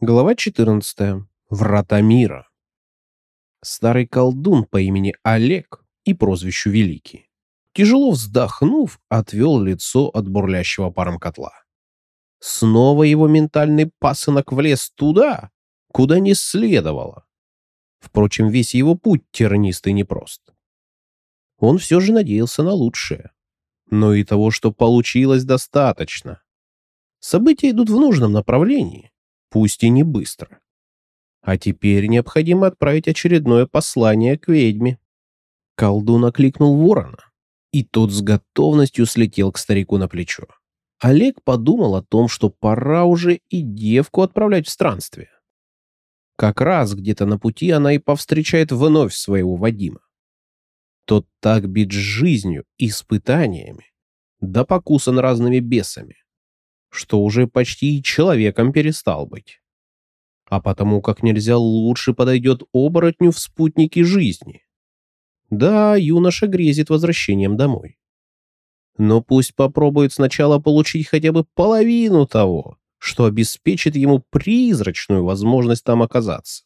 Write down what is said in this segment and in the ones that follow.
Глава 14. Врата мира. Старый колдун по имени Олег и прозвищу Великий, тяжело вздохнув, отвел лицо от бурлящего паром котла. Снова его ментальный пасынок влез туда, куда не следовало. Впрочем, весь его путь тернистый непрост. Он все же надеялся на лучшее. Но и того, что получилось, достаточно. События идут в нужном направлении пусть и не быстро. А теперь необходимо отправить очередное послание к ведьме. Колдун окликнул ворона, и тот с готовностью слетел к старику на плечо. Олег подумал о том, что пора уже и девку отправлять в странствие. Как раз где-то на пути она и повстречает вновь своего Вадима. Тот так бит жизнью, испытаниями, да покусан разными бесами, что уже почти человеком перестал быть. А потому как нельзя лучше подойдет оборотню в спутнике жизни. Да, юноша грезит возвращением домой. Но пусть попробует сначала получить хотя бы половину того, что обеспечит ему призрачную возможность там оказаться.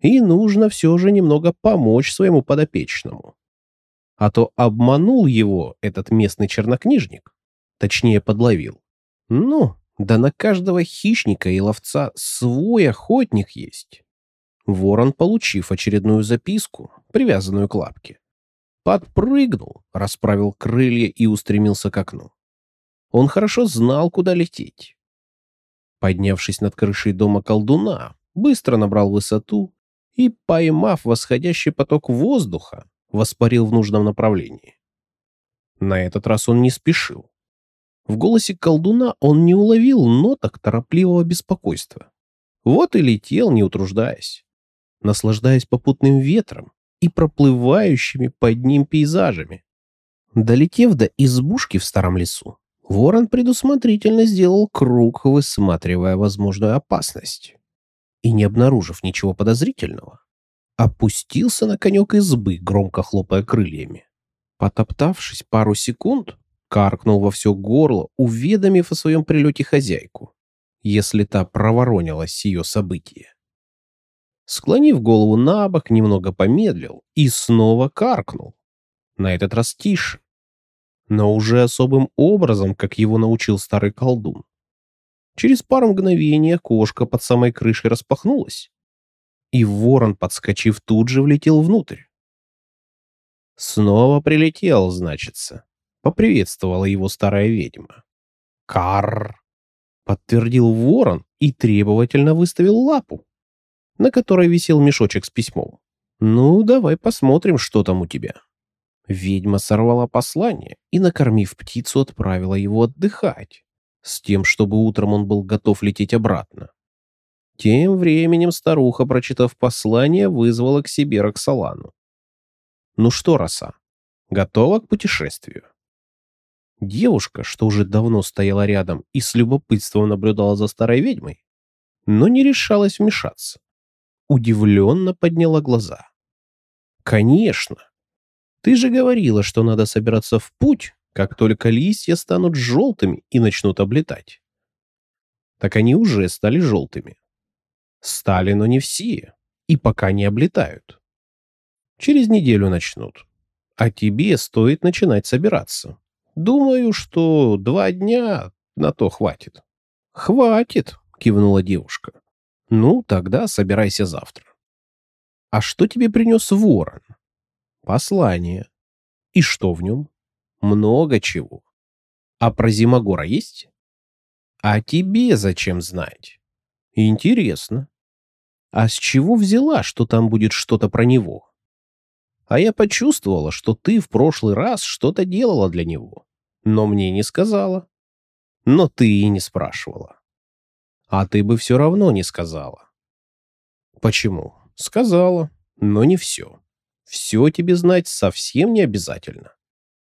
И нужно все же немного помочь своему подопечному. А то обманул его этот местный чернокнижник, точнее подловил. Ну, да на каждого хищника и ловца свой охотник есть. Ворон, получив очередную записку, привязанную к лапке, подпрыгнул, расправил крылья и устремился к окну. Он хорошо знал, куда лететь. Поднявшись над крышей дома колдуна, быстро набрал высоту и, поймав восходящий поток воздуха, воспарил в нужном направлении. На этот раз он не спешил. В голосе колдуна он не уловил ноток торопливого беспокойства. Вот и летел, не утруждаясь, наслаждаясь попутным ветром и проплывающими под ним пейзажами. Долетев до избушки в старом лесу, ворон предусмотрительно сделал круг, высматривая возможную опасность. И, не обнаружив ничего подозрительного, опустился на конек избы, громко хлопая крыльями. Потоптавшись пару секунд, каркнул во все горло, уведомив о своем прилете хозяйку, если та проворонилась сие событие. Склонив голову на бок, немного помедлил и снова каркнул. На этот раз тише, но уже особым образом, как его научил старый колдун. Через пару мгновений кошка под самой крышей распахнулась, и ворон, подскочив, тут же влетел внутрь. Снова прилетел, значится поприветствовала его старая ведьма. «Карр!» — подтвердил ворон и требовательно выставил лапу, на которой висел мешочек с письмом. «Ну, давай посмотрим, что там у тебя». Ведьма сорвала послание и, накормив птицу, отправила его отдыхать, с тем, чтобы утром он был готов лететь обратно. Тем временем старуха, прочитав послание, вызвала к себе Роксолану. «Ну что, роса, готова к путешествию?» Девушка, что уже давно стояла рядом и с любопытством наблюдала за старой ведьмой, но не решалась вмешаться. Удивленно подняла глаза. «Конечно! Ты же говорила, что надо собираться в путь, как только листья станут желтыми и начнут облетать. Так они уже стали желтыми. Стали, но не все, и пока не облетают. Через неделю начнут. А тебе стоит начинать собираться. Думаю, что два дня на то хватит. Хватит, кивнула девушка. Ну, тогда собирайся завтра. А что тебе принес ворон? Послание. И что в нем? Много чего. А про Зимогора есть? А тебе зачем знать? Интересно. А с чего взяла, что там будет что-то про него? А я почувствовала, что ты в прошлый раз что-то делала для него но мне не сказала. Но ты и не спрашивала. А ты бы все равно не сказала. Почему? Сказала, но не все. Все тебе знать совсем не обязательно.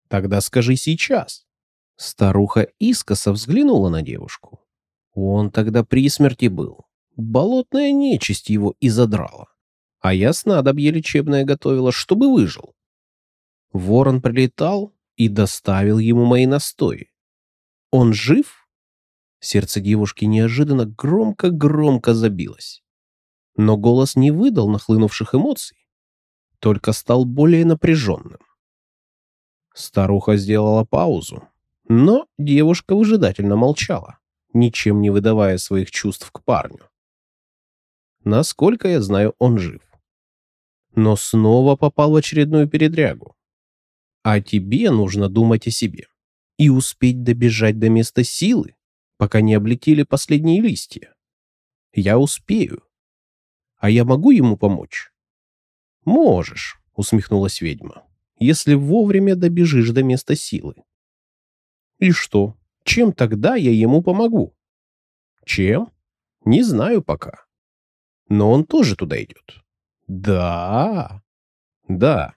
Тогда скажи сейчас. Старуха искоса взглянула на девушку. Он тогда при смерти был. Болотная нечисть его и задрала. А я снадобье лечебное готовила, чтобы выжил. Ворон прилетал, и доставил ему мои настои. Он жив? Сердце девушки неожиданно громко-громко забилось. Но голос не выдал нахлынувших эмоций, только стал более напряженным. Старуха сделала паузу, но девушка выжидательно молчала, ничем не выдавая своих чувств к парню. Насколько я знаю, он жив. Но снова попал в очередную передрягу. А тебе нужно думать о себе и успеть добежать до места силы, пока не облетели последние листья. Я успею. А я могу ему помочь? Можешь, усмехнулась ведьма, если вовремя добежишь до места силы. И что? Чем тогда я ему помогу? Чем? Не знаю пока. Но он тоже туда идет. Да. Да.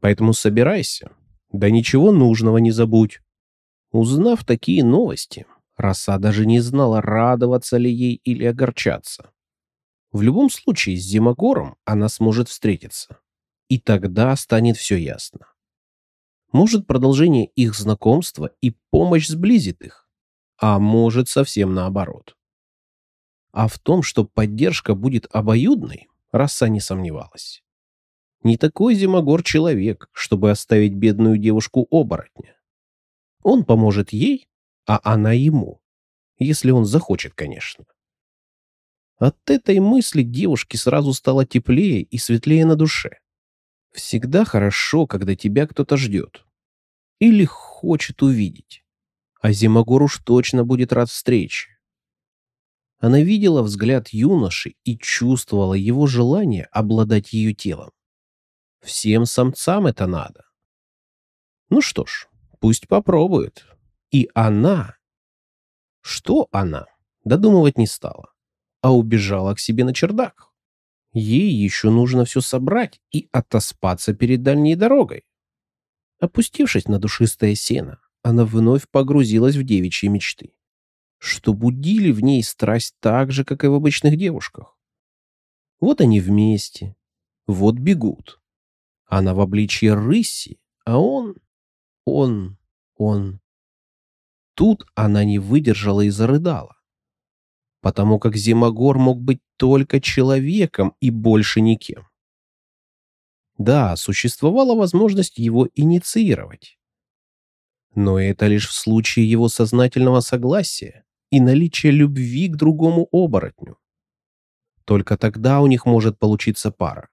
Поэтому собирайся. Да ничего нужного не забудь. Узнав такие новости, Роса даже не знала, радоваться ли ей или огорчаться. В любом случае, с Зимогором она сможет встретиться. И тогда станет все ясно. Может, продолжение их знакомства и помощь сблизит их, а может, совсем наоборот. А в том, что поддержка будет обоюдной, Роса не сомневалась. Не такой Зимогор человек, чтобы оставить бедную девушку оборотня. Он поможет ей, а она ему. Если он захочет, конечно. От этой мысли девушке сразу стало теплее и светлее на душе. Всегда хорошо, когда тебя кто-то ждет. Или хочет увидеть. А Зимогор уж точно будет рад встрече. Она видела взгляд юноши и чувствовала его желание обладать ее телом. Всем самцам это надо. Ну что ж, пусть попробует. И она... Что она? Додумывать не стала, а убежала к себе на чердак. Ей еще нужно все собрать и отоспаться перед дальней дорогой. Опустившись на душистое сено, она вновь погрузилась в девичьи мечты, что будили в ней страсть так же, как и в обычных девушках. Вот они вместе, вот бегут. Она в обличье рыси, а он... он... он... Тут она не выдержала и зарыдала. Потому как Зимогор мог быть только человеком и больше никем. Да, существовала возможность его инициировать. Но это лишь в случае его сознательного согласия и наличия любви к другому оборотню. Только тогда у них может получиться пара.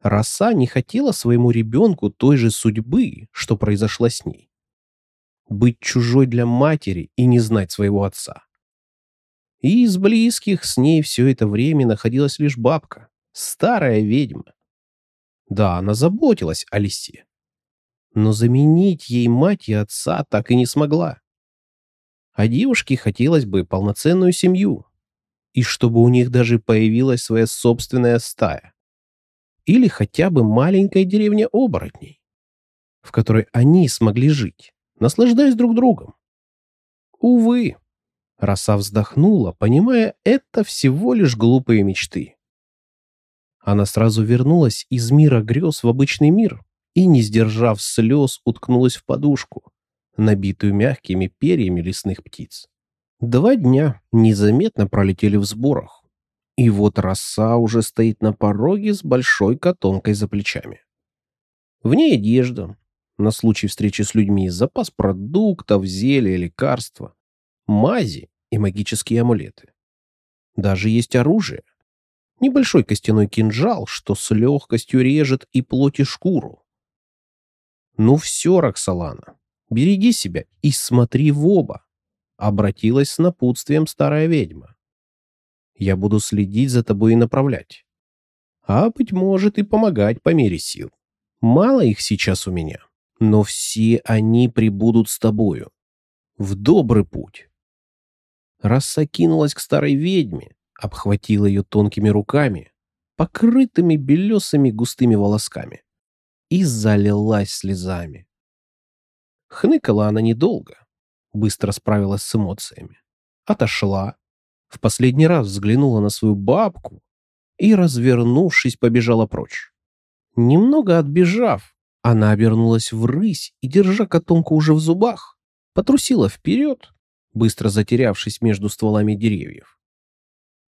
Роса не хотела своему ребенку той же судьбы, что произошла с ней быть чужой для матери и не знать своего отца. И из близких с ней все это время находилась лишь бабка, старая ведьма. Да, она заботилась о лисе, но заменить ей мать и отца так и не смогла. А девушке хотелось бы полноценную семью, и чтобы у них даже появилась своя собственная стая. Или хотя бы маленькая деревня оборотней, в которой они смогли жить наслаждаясь друг другом. Увы, Роса вздохнула, понимая, это всего лишь глупые мечты. Она сразу вернулась из мира грез в обычный мир и, не сдержав слез, уткнулась в подушку, набитую мягкими перьями лесных птиц. Два дня незаметно пролетели в сборах, и вот роса уже стоит на пороге с большой котомкой за плечами. В ней одежда, на случай встречи с людьми запас продуктов, зелья, лекарства, мази и магические амулеты. Даже есть оружие. Небольшой костяной кинжал, что с легкостью режет и плоть и шкуру. Ну все, Роксолана, береги себя и смотри в оба. Обратилась с напутствием старая ведьма. Я буду следить за тобой и направлять. А, быть может, и помогать по мере сил. Мало их сейчас у меня но все они прибудут с тобою. В добрый путь. Раса кинулась к старой ведьме, обхватила ее тонкими руками, покрытыми белесыми густыми волосками, и залилась слезами. Хныкала она недолго, быстро справилась с эмоциями. Отошла, в последний раз взглянула на свою бабку и, развернувшись, побежала прочь. Немного отбежав, она обернулась в рысь и, держа котомку уже в зубах, потрусила вперед, быстро затерявшись между стволами деревьев.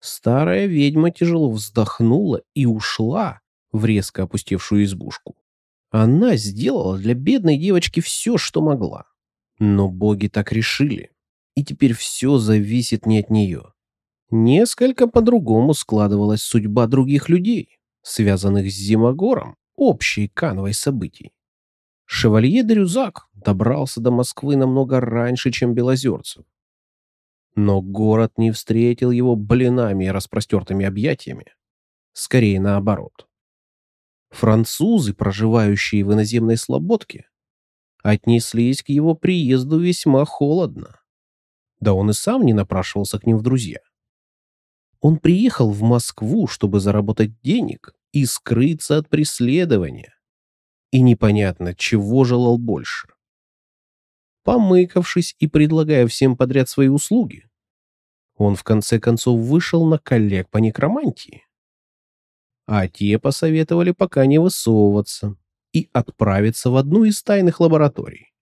Старая ведьма тяжело вздохнула и ушла в резко опустевшую избушку. Она сделала для бедной девочки все, что могла. Но боги так решили, и теперь все зависит не от нее. Несколько по-другому складывалась судьба других людей, связанных с Зимогором, общей канвой событий. Шевалье Дрюзак добрался до Москвы намного раньше, чем Белозерцев. Но город не встретил его блинами и распростертыми объятиями. Скорее наоборот. Французы, проживающие в иноземной слободке, отнеслись к его приезду весьма холодно. Да он и сам не напрашивался к ним в друзья. Он приехал в Москву, чтобы заработать денег и скрыться от преследования. И непонятно, чего желал больше. Помыкавшись и предлагая всем подряд свои услуги, он в конце концов вышел на коллег по некромантии а те посоветовали пока не высовываться и отправиться в одну из тайных лабораторий,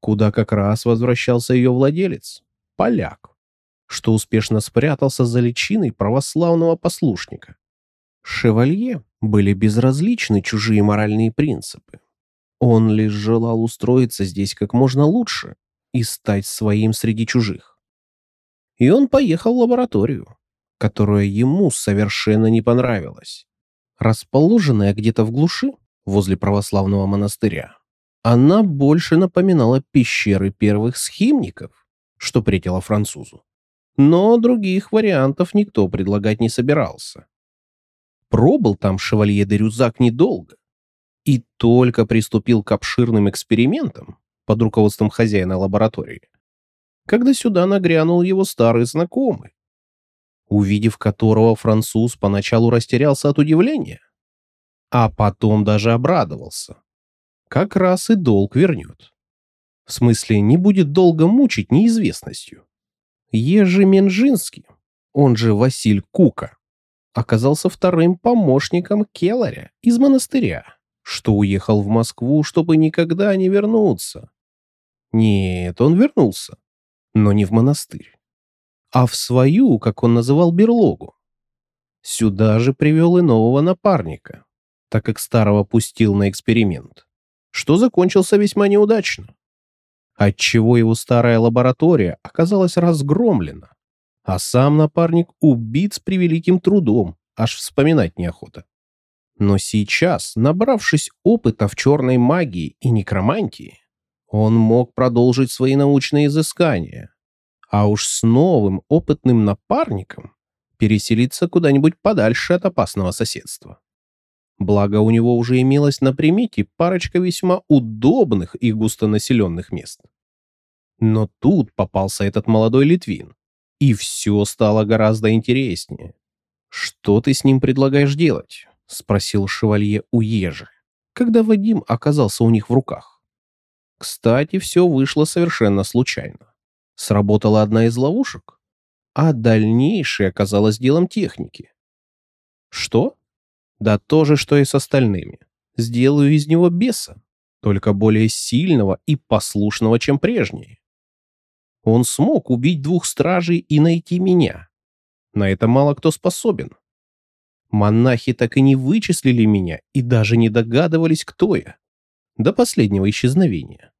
куда как раз возвращался ее владелец, поляк, что успешно спрятался за личиной православного послушника. Шевалье были безразличны чужие моральные принципы. Он лишь желал устроиться здесь как можно лучше и стать своим среди чужих. И он поехал в лабораторию, которая ему совершенно не понравилась. Расположенная где-то в глуши, возле православного монастыря, она больше напоминала пещеры первых схимников, что претило французу. Но других вариантов никто предлагать не собирался. Пробыл там шевалье де Рюзак недолго и только приступил к обширным экспериментам под руководством хозяина лаборатории, когда сюда нагрянул его старый знакомый, увидев которого француз поначалу растерялся от удивления, а потом даже обрадовался. Как раз и долг вернет. В смысле, не будет долго мучить неизвестностью. Ежи Менжинский, он же Василь Кука, оказался вторым помощником Келаря из монастыря, что уехал в Москву, чтобы никогда не вернуться. Нет, он вернулся, но не в монастырь а в свою, как он называл, берлогу. Сюда же привел и нового напарника, так как старого пустил на эксперимент, что закончился весьма неудачно. Отчего его старая лаборатория оказалась разгромлена, а сам напарник убит с превеликим трудом, аж вспоминать неохота. Но сейчас, набравшись опыта в черной магии и некромантии, он мог продолжить свои научные изыскания, а уж с новым опытным напарником переселиться куда-нибудь подальше от опасного соседства. Благо у него уже имелась на примете парочка весьма удобных и густонаселенных мест. Но тут попался этот молодой Литвин, и все стало гораздо интереснее. «Что ты с ним предлагаешь делать?» — спросил шевалье у Ежи, когда Вадим оказался у них в руках. Кстати, все вышло совершенно случайно сработала одна из ловушек, а дальнейшее оказалось делом техники. Что? Да то же, что и с остальными. Сделаю из него беса, только более сильного и послушного, чем прежний. Он смог убить двух стражей и найти меня. На это мало кто способен. Монахи так и не вычислили меня и даже не догадывались, кто я. До последнего исчезновения.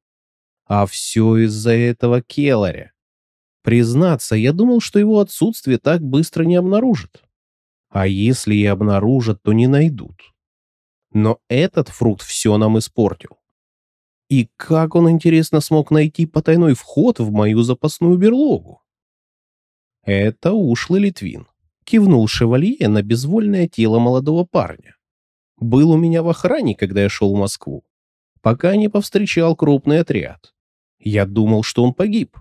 А все из-за этого Келларя. Признаться, я думал, что его отсутствие так быстро не обнаружат. А если и обнаружат, то не найдут. Но этот фрукт все нам испортил. И как он, интересно, смог найти потайной вход в мою запасную берлогу? Это ушлый Литвин. Кивнул шевалье на безвольное тело молодого парня. Был у меня в охране, когда я шел в Москву. Пока не повстречал крупный отряд. Я думал, что он погиб.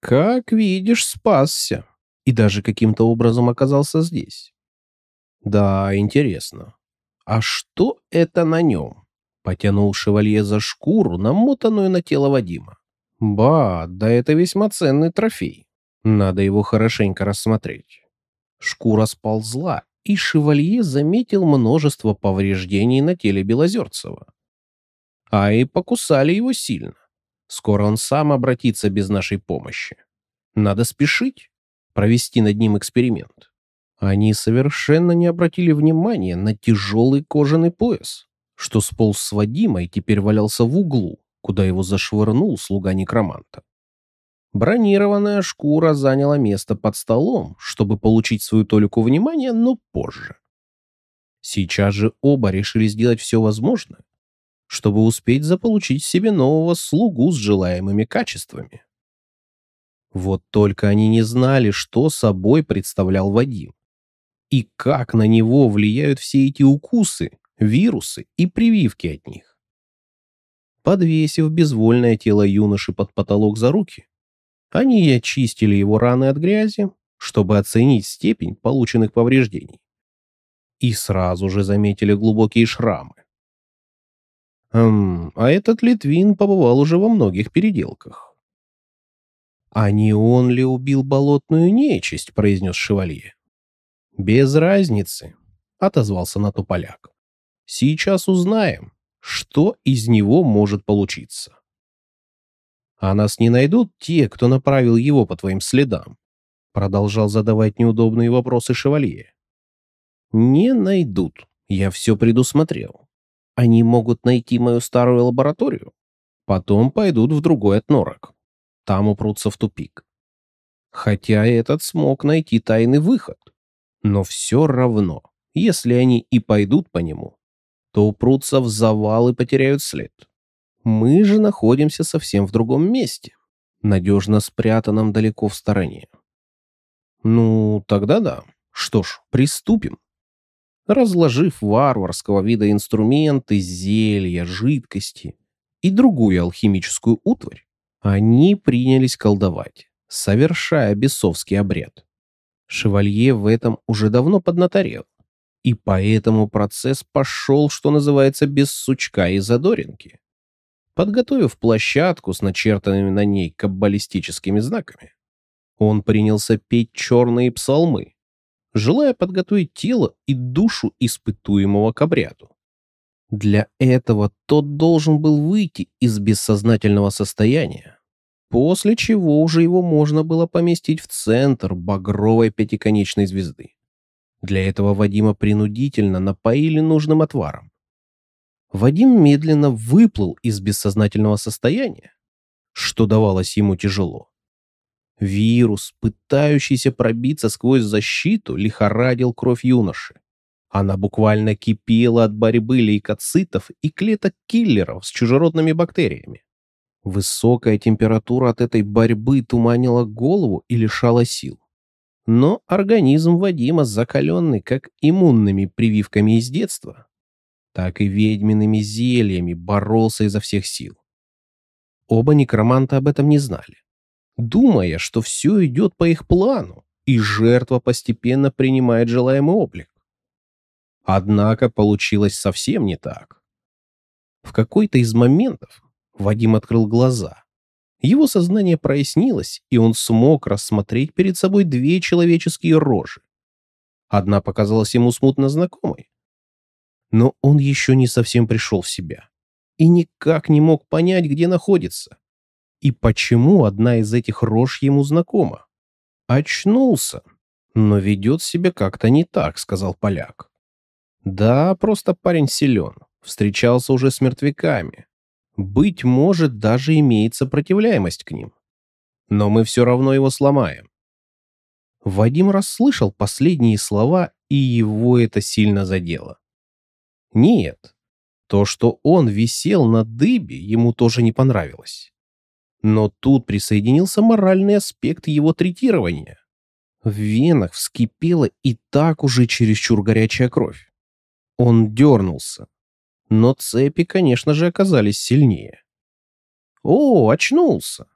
Как видишь, спасся. И даже каким-то образом оказался здесь. Да, интересно. А что это на нем? Потянул шевалье за шкуру, намотанную на тело Вадима. Ба, да это весьма ценный трофей. Надо его хорошенько рассмотреть. Шкура сползла, и шевалье заметил множество повреждений на теле Белозерцева. А и покусали его сильно. Скоро он сам обратится без нашей помощи. Надо спешить, провести над ним эксперимент. Они совершенно не обратили внимания на тяжелый кожаный пояс, что сполз с Вадима и теперь валялся в углу, куда его зашвырнул слуга некроманта. Бронированная шкура заняла место под столом, чтобы получить свою толику внимания, но позже. Сейчас же оба решили сделать все возможное, чтобы успеть заполучить себе нового слугу с желаемыми качествами. Вот только они не знали, что собой представлял Вадим. И как на него влияют все эти укусы, вирусы и прививки от них. Подвесив безвольное тело юноши под потолок за руки, они очистили его раны от грязи, чтобы оценить степень полученных повреждений. И сразу же заметили глубокие шрамы. Эм, а этот Литвин побывал уже во многих переделках. «А не он ли убил болотную нечисть?» — произнес шевалье. «Без разницы», — отозвался на то поляк. «Сейчас узнаем, что из него может получиться». «А нас не найдут те, кто направил его по твоим следам?» Продолжал задавать неудобные вопросы шевалье. «Не найдут. Я все предусмотрел. Они могут найти мою старую лабораторию. Потом пойдут в другой отнорок. Там упрутся в тупик. Хотя этот смог найти тайный выход. Но все равно, если они и пойдут по нему, то упрутся в завал и потеряют след. Мы же находимся совсем в другом месте, надежно спрятанном далеко в стороне. Ну, тогда да. Что ж, приступим. Разложив варварского вида инструменты, зелья, жидкости и другую алхимическую утварь, они принялись колдовать, совершая бесовский обряд. Шевалье в этом уже давно поднаторел, и поэтому процесс пошел, что называется, без сучка и задоринки. Подготовив площадку с начертанными на ней каббалистическими знаками, он принялся петь черные псалмы, желая подготовить тело и душу испытуемого к обряду. Для этого тот должен был выйти из бессознательного состояния, после чего уже его можно было поместить в центр багровой пятиконечной звезды. Для этого Вадима принудительно напоили нужным отваром. Вадим медленно выплыл из бессознательного состояния, что давалось ему тяжело. Вирус, пытающийся пробиться сквозь защиту, лихорадил кровь юноши. Она буквально кипела от борьбы лейкоцитов и клеток киллеров с чужеродными бактериями. Высокая температура от этой борьбы туманила голову и лишала сил. Но организм Вадима, закаленный как иммунными прививками из детства, так и ведьмиными зельями боролся изо всех сил. Оба некроманта об этом не знали, думая, что все идет по их плану, и жертва постепенно принимает желаемый облик. Однако получилось совсем не так. В какой-то из моментов Вадим открыл глаза. Его сознание прояснилось, и он смог рассмотреть перед собой две человеческие рожи. Одна показалась ему смутно знакомой, но он еще не совсем пришел в себя и никак не мог понять, где находится. И почему одна из этих рож ему знакома. Очнулся, но ведет себя как-то не так, сказал поляк. Да, просто парень силен, встречался уже с мертвяками. Быть может, даже имеет сопротивляемость к ним. Но мы все равно его сломаем. Вадим расслышал последние слова, и его это сильно задело. Нет, то, что он висел на дыбе, ему тоже не понравилось. Но тут присоединился моральный аспект его третирования. В венах вскипела и так уже чересчур горячая кровь. Он дернулся. Но цепи, конечно же, оказались сильнее. «О, очнулся!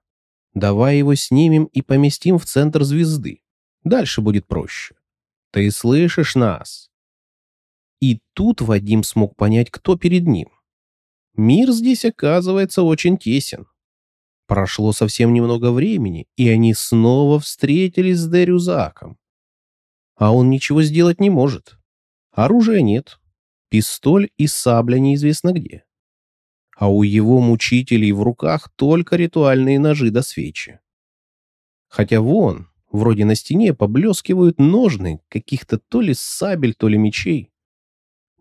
Давай его снимем и поместим в центр звезды. Дальше будет проще. Ты слышишь нас?» И тут Вадим смог понять, кто перед ним. Мир здесь, оказывается, очень тесен. Прошло совсем немного времени, и они снова встретились с Дерюзаком. А он ничего сделать не может. Оружия нет. Пистоль и сабля неизвестно где. А у его мучителей в руках только ритуальные ножи до свечи. Хотя вон, вроде на стене поблескивают ножны каких-то то ли сабель, то ли мечей.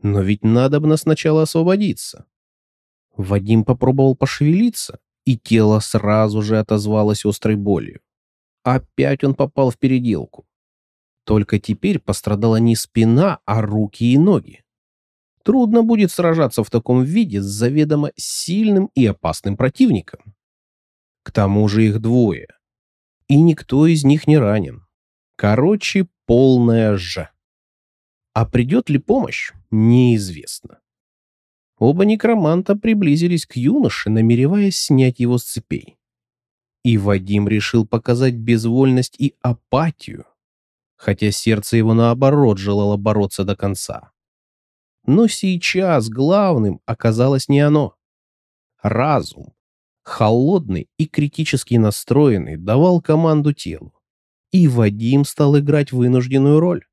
Но ведь надо бы сначала освободиться. Вадим попробовал пошевелиться, и тело сразу же отозвалось острой болью. Опять он попал в переделку. Только теперь пострадала не спина, а руки и ноги. Трудно будет сражаться в таком виде с заведомо сильным и опасным противником. К тому же их двое. И никто из них не ранен. Короче, полная же. А придет ли помощь, неизвестно. Оба некроманта приблизились к юноше, намереваясь снять его с цепей. И Вадим решил показать безвольность и апатию, хотя сердце его наоборот желало бороться до конца. Но сейчас главным оказалось не оно. Разум, холодный и критически настроенный, давал команду телу. И Вадим стал играть вынужденную роль.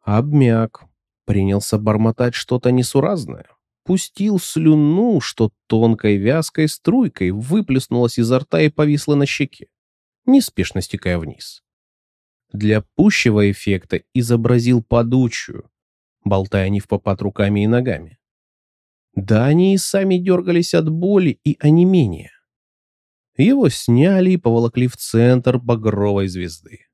Обмяк, принялся бормотать что-то несуразное, пустил слюну, что тонкой вязкой струйкой выплеснулась изо рта и повисла на щеке, неспешно стекая вниз. Для пущего эффекта изобразил подучую, болтая не в попад руками и ногами. Да они и сами дергались от боли и онемения. Его сняли и поволокли в центр багровой звезды.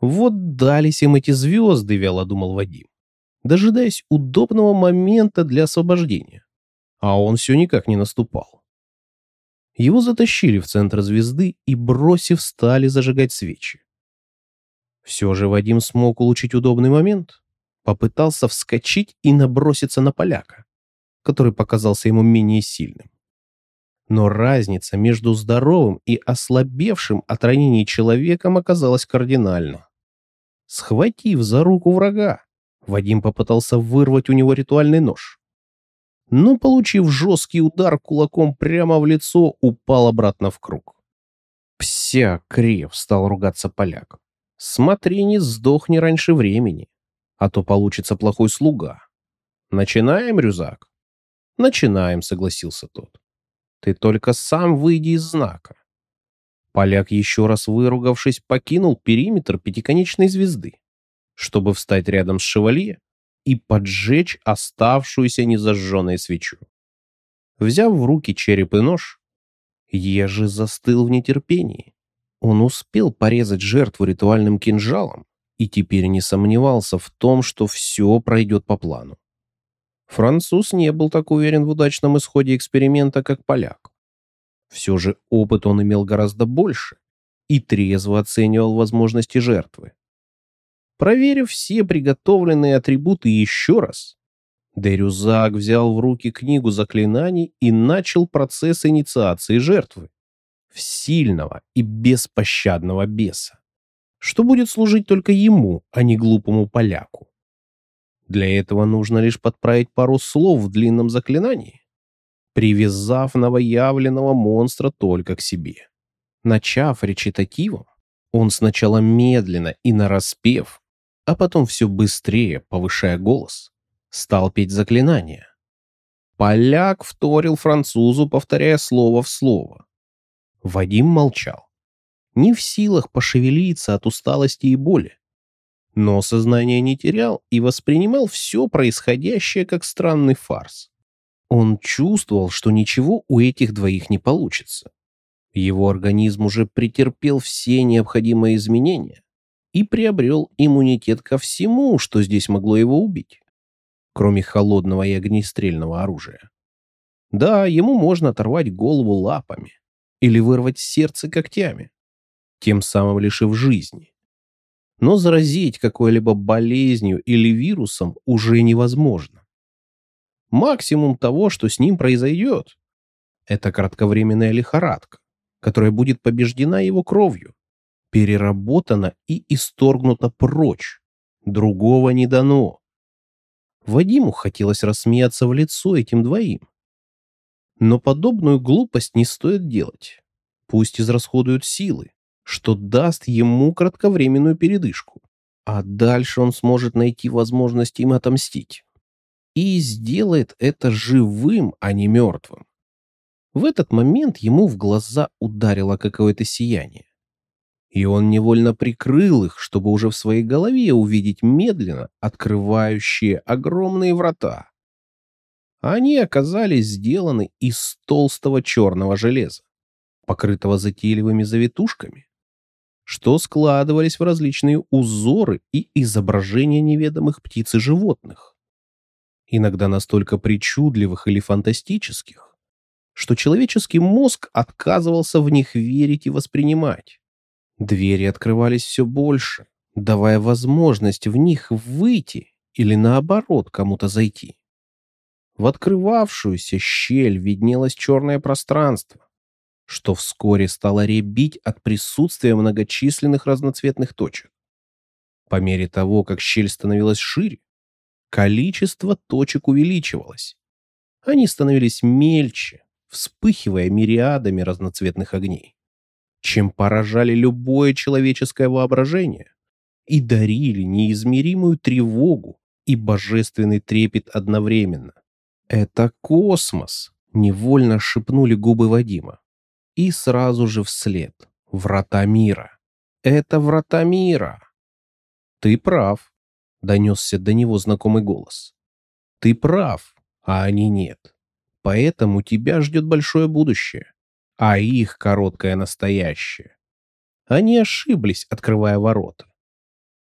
Вот дались им эти звезды, вяло думал Вадим дожидаясь удобного момента для освобождения. А он все никак не наступал. Его затащили в центр звезды и, бросив, стали зажигать свечи. Все же Вадим смог улучшить удобный момент, попытался вскочить и наброситься на поляка, который показался ему менее сильным. Но разница между здоровым и ослабевшим от ранений человеком оказалась кардинальна. Схватив за руку врага, Вадим попытался вырвать у него ритуальный нож. Но, получив жесткий удар кулаком прямо в лицо, упал обратно в круг. «Пся, крев!» — стал ругаться поляк. «Смотри, не сдохни раньше времени, а то получится плохой слуга. Начинаем, Рюзак?» «Начинаем», — согласился тот. «Ты только сам выйди из знака». Поляк, еще раз выругавшись, покинул периметр пятиконечной звезды чтобы встать рядом с шевалье и поджечь оставшуюся незажженной свечу. Взяв в руки череп и нож, Ежи застыл в нетерпении. Он успел порезать жертву ритуальным кинжалом и теперь не сомневался в том, что все пройдет по плану. Француз не был так уверен в удачном исходе эксперимента, как поляк. Все же опыт он имел гораздо больше и трезво оценивал возможности жертвы. Проверив все приготовленные атрибуты еще раз, Дерюзак взял в руки книгу заклинаний и начал процесс инициации жертвы в сильного и беспощадного беса, что будет служить только ему, а не глупому поляку. Для этого нужно лишь подправить пару слов в длинном заклинании, привязав новоявленного монстра только к себе. Начав речитативом, он сначала медленно и нараспев а потом все быстрее, повышая голос, стал петь заклинание. Поляк вторил французу, повторяя слово в слово. Вадим молчал, не в силах пошевелиться от усталости и боли. Но сознание не терял и воспринимал все происходящее как странный фарс. Он чувствовал, что ничего у этих двоих не получится. Его организм уже претерпел все необходимые изменения и приобрел иммунитет ко всему, что здесь могло его убить, кроме холодного и огнестрельного оружия. Да, ему можно оторвать голову лапами или вырвать сердце когтями, тем самым лишив жизни. Но заразить какой-либо болезнью или вирусом уже невозможно. Максимум того, что с ним произойдет, это кратковременная лихорадка, которая будет побеждена его кровью переработано и исторгнуто прочь. Другого не дано. Вадиму хотелось рассмеяться в лицо этим двоим. Но подобную глупость не стоит делать. Пусть израсходуют силы, что даст ему кратковременную передышку. А дальше он сможет найти возможность им отомстить. И сделает это живым, а не мертвым. В этот момент ему в глаза ударило какое-то сияние. И он невольно прикрыл их, чтобы уже в своей голове увидеть медленно открывающие огромные врата. Они оказались сделаны из толстого черного железа, покрытого затейливыми завитушками, что складывались в различные узоры и изображения неведомых птиц и животных, иногда настолько причудливых или фантастических, что человеческий мозг отказывался в них верить и воспринимать. Двери открывались все больше, давая возможность в них выйти или наоборот кому-то зайти. В открывавшуюся щель виднелось черное пространство, что вскоре стало ребить от присутствия многочисленных разноцветных точек. По мере того, как щель становилась шире, количество точек увеличивалось. Они становились мельче, вспыхивая мириадами разноцветных огней, чем поражали любое человеческое воображение и дарили неизмеримую тревогу и божественный трепет одновременно. «Это космос!» — невольно шепнули губы Вадима и сразу же вслед. Врата мира. Это врата мира. Ты прав, донесся до него знакомый голос. Ты прав, а они нет. Поэтому тебя ждет большое будущее, а их короткое настоящее. Они ошиблись, открывая ворота.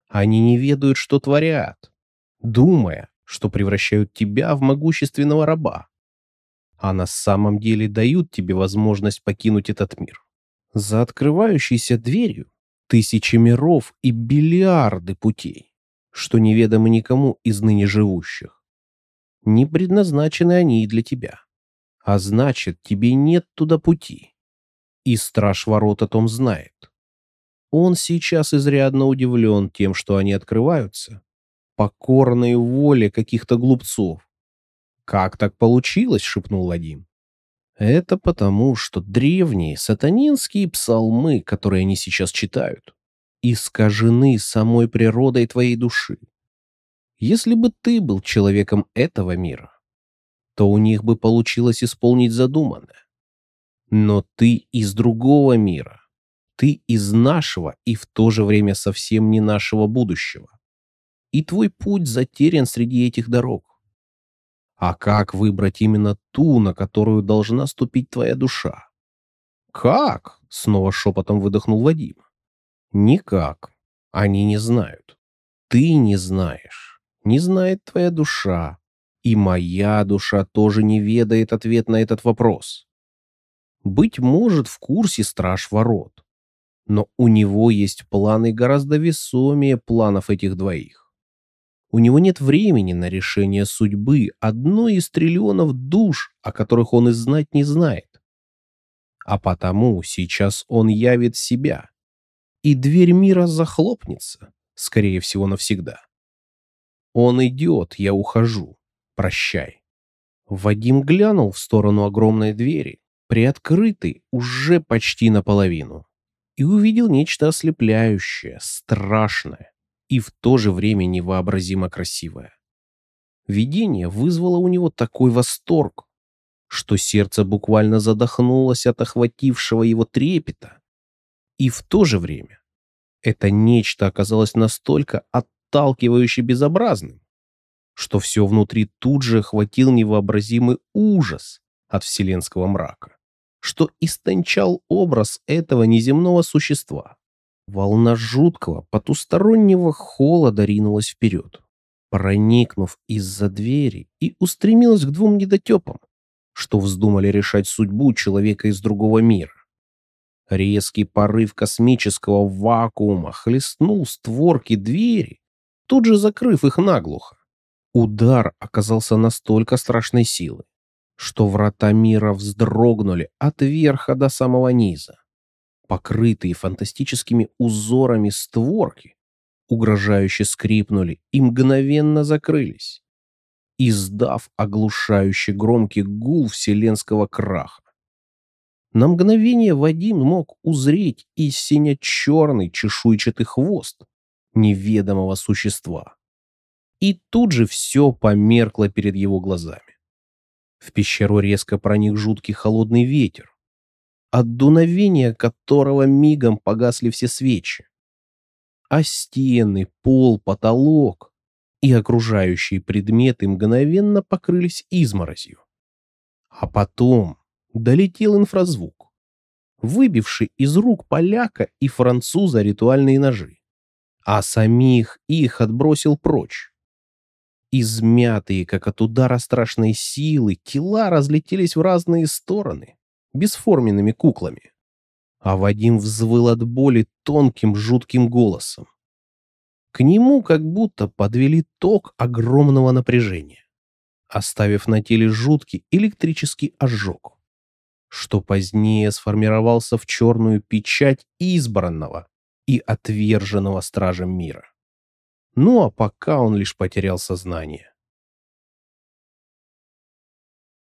Они не ведают, что творят, думая, что превращают тебя в могущественного раба а на самом деле дают тебе возможность покинуть этот мир. За открывающейся дверью тысячи миров и бильярды путей, что неведомы никому из ныне живущих. Не предназначены они и для тебя. А значит, тебе нет туда пути. И страж ворот о том знает. Он сейчас изрядно удивлен тем, что они открываются, покорной воле каких-то глупцов, «Как так получилось?» — шепнул Вадим. «Это потому, что древние сатанинские псалмы, которые они сейчас читают, искажены самой природой твоей души. Если бы ты был человеком этого мира, то у них бы получилось исполнить задуманное. Но ты из другого мира, ты из нашего и в то же время совсем не нашего будущего. И твой путь затерян среди этих дорог. А как выбрать именно ту, на которую должна ступить твоя душа? Как? Снова шепотом выдохнул Вадим. Никак. Они не знают. Ты не знаешь. Не знает твоя душа. И моя душа тоже не ведает ответ на этот вопрос. Быть может, в курсе страж ворот. Но у него есть планы гораздо весомее планов этих двоих. У него нет времени на решение судьбы одной из триллионов душ, о которых он и знать не знает. А потому сейчас он явит себя, и дверь мира захлопнется, скорее всего, навсегда. Он идет, я ухожу. Прощай. Вадим глянул в сторону огромной двери, приоткрытой уже почти наполовину, и увидел нечто ослепляющее, страшное, и в то же время невообразимо красивая. Видение вызвало у него такой восторг, что сердце буквально задохнулось от охватившего его трепета. И в то же время это нечто оказалось настолько отталкивающе безобразным, что все внутри тут же охватил невообразимый ужас от вселенского мрака, что истончал образ этого неземного существа. Волна жуткого, потустороннего холода ринулась вперед, проникнув из-за двери и устремилась к двум недотепам, что вздумали решать судьбу человека из другого мира. Резкий порыв космического вакуума хлестнул створки двери, тут же закрыв их наглухо. Удар оказался настолько страшной силы, что врата мира вздрогнули от верха до самого низа покрытые фантастическими узорами створки, угрожающе скрипнули и мгновенно закрылись, издав оглушающий громкий гул вселенского краха. На мгновение Вадим мог узреть и сине-черный чешуйчатый хвост неведомого существа. И тут же все померкло перед его глазами. В пещеру резко проник жуткий холодный ветер, от дуновения которого мигом погасли все свечи. А стены, пол, потолок и окружающие предметы мгновенно покрылись изморозью. А потом долетел инфразвук, выбивший из рук поляка и француза ритуальные ножи, а самих их отбросил прочь. Измятые, как от удара страшной силы, тела разлетелись в разные стороны, бесформенными куклами. А Вадим взвыл от боли тонким жутким голосом. К нему как будто подвели ток огромного напряжения, оставив на теле жуткий электрический ожог, что позднее сформировался в черную печать избранного и отверженного стражем мира. Ну а пока он лишь потерял сознание.